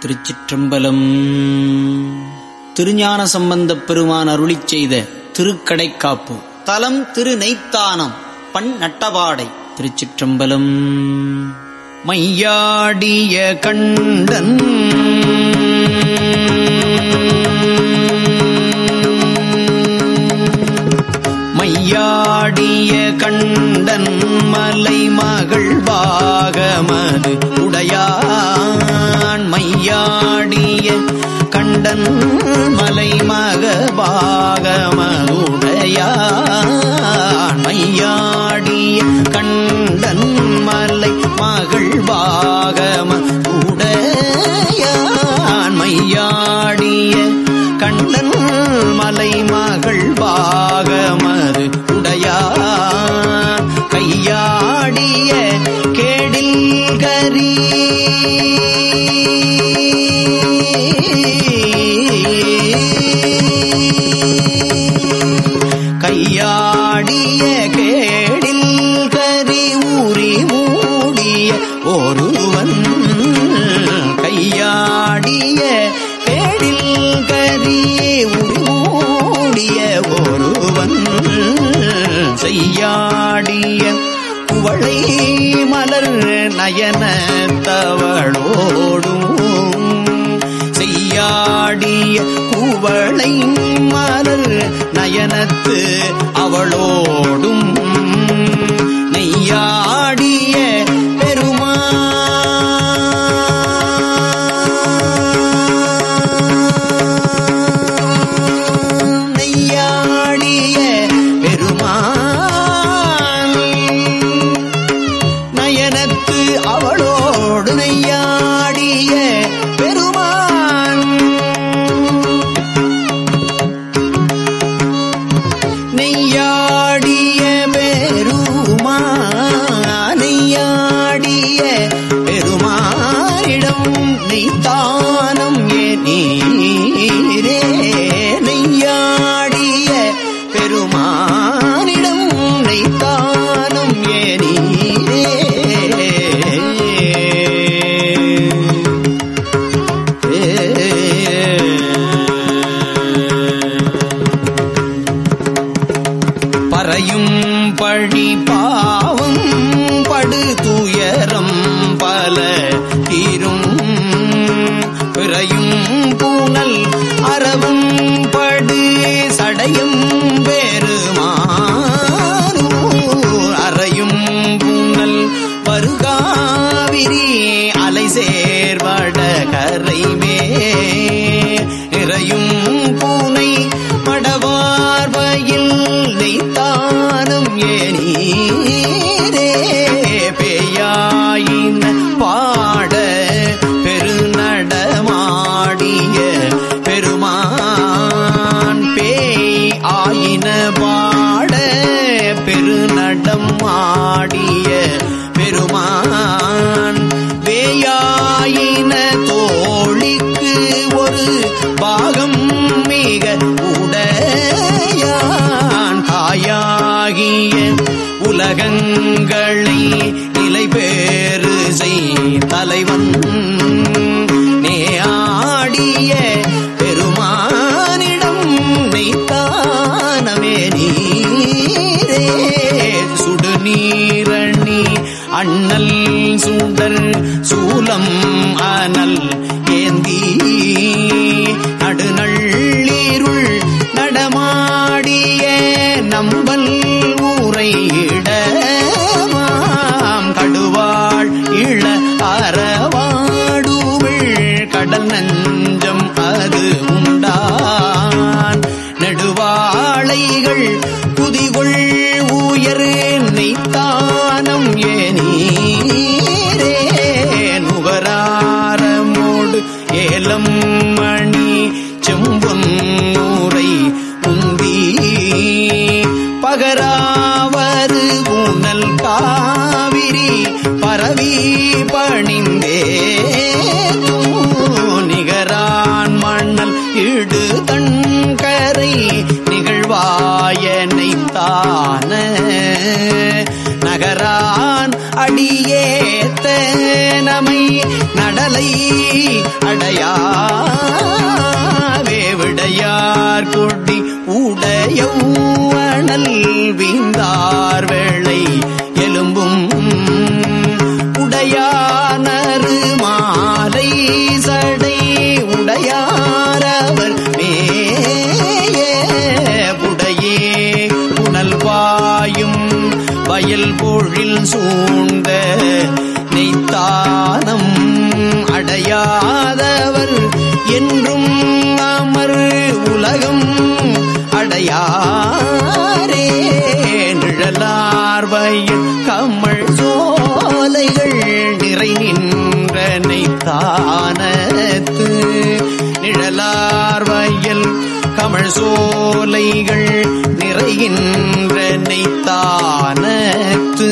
திருச்சிற்றம்பலம். திருஞான சம்பந்தப் பெருமான் அருளிச் செய்த திருக்கடைக்காப்பு. தலம் திரு நெய்த்தானம் பண் நட்டபாடை திருச்சிற்றம்பலம். மையாடிய கண்டன் மலை மக பாகமனுடைய மையா அவன் கையாடிய கேடில் கரி ஊறி ஒருவன் செய்யாடிய குவளை மலர் நயன தவளோடும் செய்யாடிய குவளை மலர் நயனத்து அவளோடும் நெய்யா நீ தானம் ஏ நீ சுடர் சூலம் அனல் ஏந்தி நடுநள்ளீருள் நடமாடிய நம்பல் ஊரையிடமாம் கடுவாள் இள அறவாடுமிழ் கடல் நஞ்சம் அது உண்டான். நெடுவாளைகள் உயர் நெய்த்தானம் ஏனீரே. ஏலம் மணி செம்பொன் ஊரை பகராவது ஊனல் காவிரி பரவி பணிந்தே நகரான் அடையாவே விடையார் கொடி உடையவனல் வீந்தார் வேளை எலும்பும் உடையானரு மாலை சடை உடையாரவர் மேடையே புடையே புனல் பாயும் வயல் பொழில் சூ நிழலார் வயல் கமல் சோலைகள் நிறை நின்றனை தானத்து. நிழலார் வயல் கமல் சோலைகள் நிறைகின்றனை தானத்து.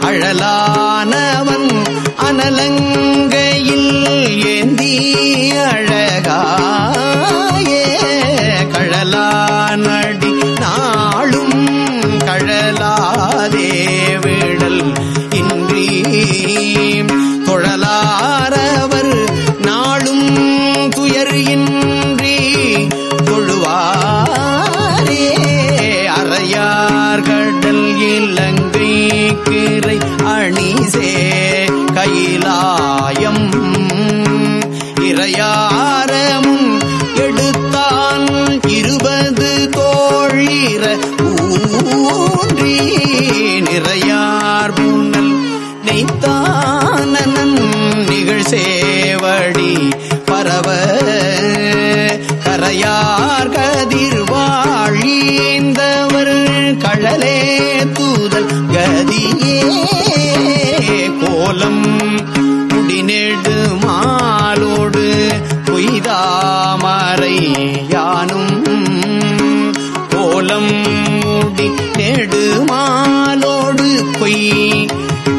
அழலானவன் அனலங்கையில் ஏந்தி அழகாயே. கழலானடி திருக்கீரை அணிசே கைலாயம். இறையா தூதல் கதியே கோலம் குடிநெடு மாலோடு பொய்தாமரை யானும். கோலம் முடி நெடுமாலோடு பொய்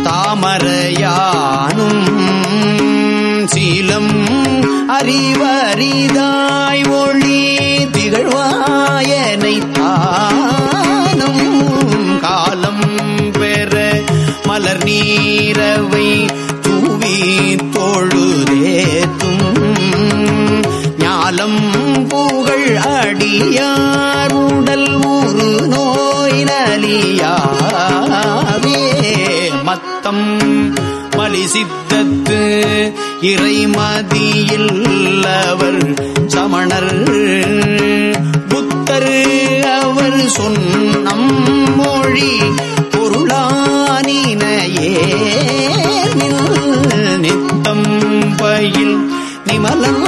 தாமரையானும் சீலம் அறிவறிதாய் ஒளி திகழ்வாயனை தா நீரவை தூவி தொழுதேத்தும் ஞாலம் புகழ் அடியார் உடல் ஊறு நோய் நலியாவே மத்தம் மலிசித்தத்து இறைமதியில் அவர் சமணர். புத்தர் அவர் சொன்ன நிமலன்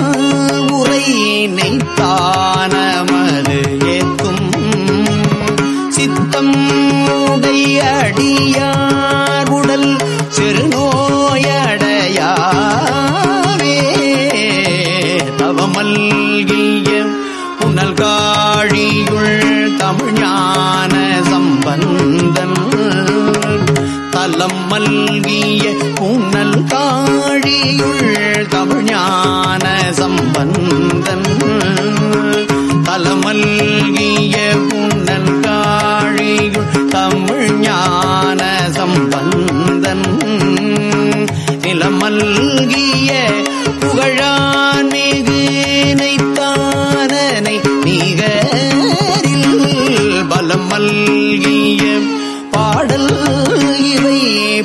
உரையினை தானமது ஏத்தும். சித்தம் உடையடியார் ஞான சம்பந்தன். நிலமல்கிய புகழான் மிகு நைத்தானனை நிகரில் பலம் மல்கிய பாடல் இவை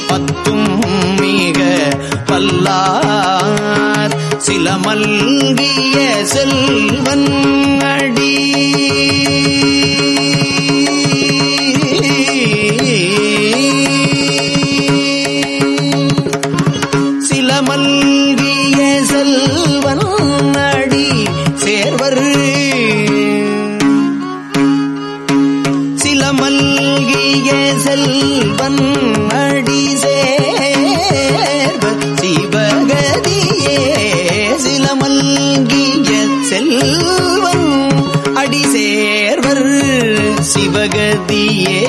பத்தும் மிக பல்லார். சிலமல்கிய சில சிவன் அடி சேர்வ சிவகதியே சிலமல்கிய செல்வன் அடி சேர்வர் சிவகதியே.